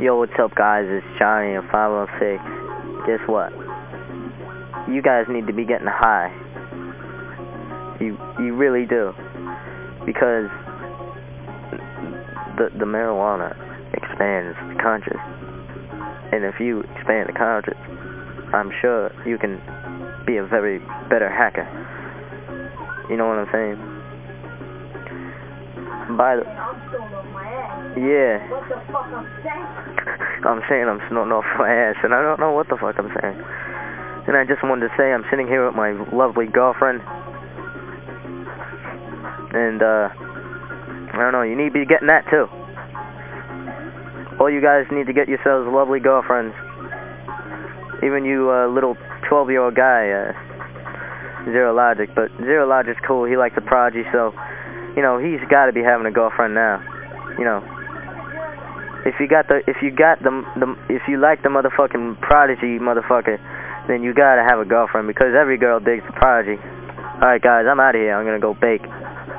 Yo, what's up, guys? It's Johnny at 506. Guess what? You guys need to be getting high. You you really do, because the the marijuana expands the conscious, and if you expand the conscious, I'm sure you can be a very better hacker. You know what I'm saying? By the yeah. What the fuck I'm saying? I'm saying I'm snorting off my ass, and I don't know what the fuck I'm saying. And I just wanted to say I'm sitting here with my lovely girlfriend. And, uh, I don't know, you need to be getting that too. All you guys need to get yourselves lovely girlfriends. Even you, uh, little 12 year old guy, uh, Zero Logic. But Zero Logic's cool, he likes the Prodigy, so, you know, he's gotta be having a girlfriend now. You know. If you got the, if you got the, the, if you like the motherfucking Prodigy motherfucker, then you gotta have a girlfriend because every girl digs the Prodigy. Alright guys, I'm out of here. I'm gonna go bake.